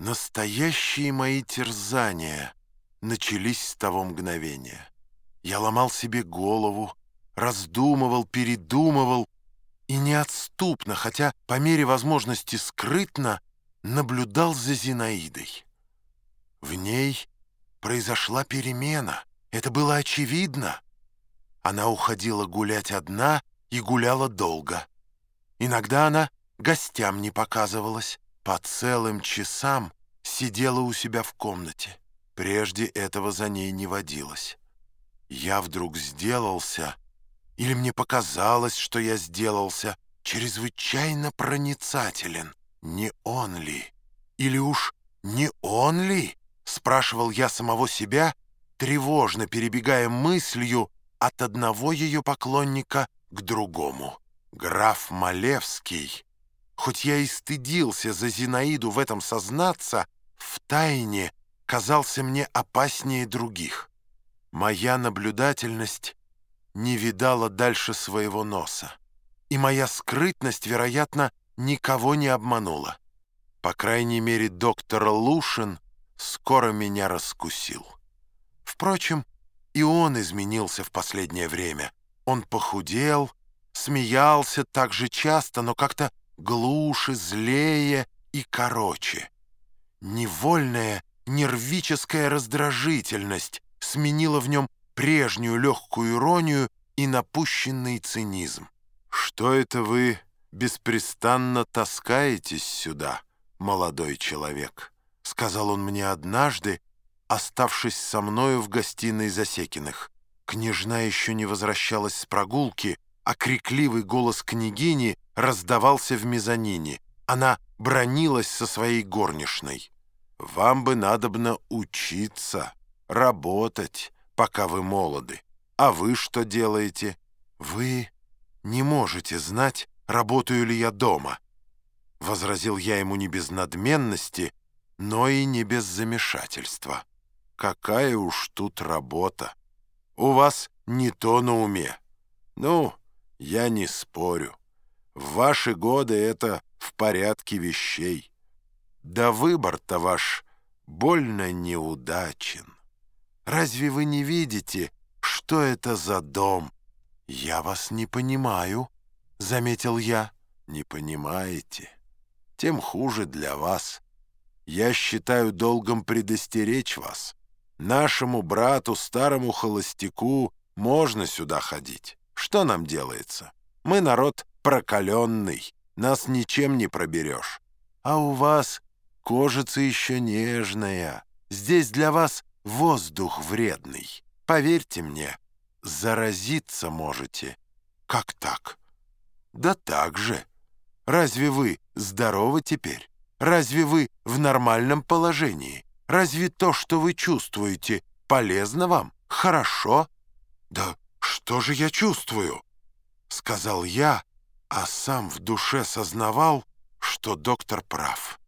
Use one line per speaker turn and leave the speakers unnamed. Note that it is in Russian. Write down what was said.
Настоящие мои терзания начались с того мгновения. Я ломал себе голову, раздумывал, передумывал и неотступно, хотя по мере возможности скрытно, наблюдал за Зинаидой. В ней произошла перемена, это было очевидно. Она уходила гулять одна и гуляла долго. Иногда она гостям не показывалась, по целым часам сидела у себя в комнате. Прежде этого за ней не водилось. Я вдруг сделался, или мне показалось, что я сделался, чрезвычайно проницателен. Не он ли? Или уж не он ли? Спрашивал я самого себя, тревожно перебегая мыслью от одного ее поклонника к другому. Граф Малевский Хоть я и стыдился за Зинаиду в этом сознаться, в тайне казался мне опаснее других. Моя наблюдательность не видала дальше своего носа, и моя скрытность, вероятно, никого не обманула. По крайней мере, доктор Лушин скоро меня раскусил. Впрочем, и он изменился в последнее время. Он похудел, смеялся так же часто, но как-то глуше, злее и короче. Невольная нервическая раздражительность сменила в нем прежнюю легкую иронию и напущенный цинизм. «Что это вы беспрестанно таскаетесь сюда, молодой человек?» — сказал он мне однажды, оставшись со мною в гостиной Засекиных. Княжна еще не возвращалась с прогулки, а крикливый голос княгини раздавался в мезонине. Она бронилась со своей горничной. «Вам бы надобно учиться, работать, пока вы молоды. А вы что делаете? Вы не можете знать, работаю ли я дома». Возразил я ему не без надменности, но и не без замешательства. «Какая уж тут работа! У вас не то на уме. Ну, я не спорю». В ваши годы это в порядке вещей. Да выбор-то ваш больно неудачен. Разве вы не видите, что это за дом? Я вас не понимаю, — заметил я. Не понимаете? Тем хуже для вас. Я считаю долгом предостеречь вас. Нашему брату, старому холостяку, можно сюда ходить. Что нам делается? Мы народ прокаленный, нас ничем не проберешь. А у вас кожица еще нежная, здесь для вас воздух вредный. Поверьте мне, заразиться можете. Как так? Да так же. Разве вы здоровы теперь? Разве вы в нормальном положении? Разве то, что вы чувствуете, полезно вам? Хорошо? Да что же я чувствую? Сказал я, а сам в душе сознавал, что доктор прав.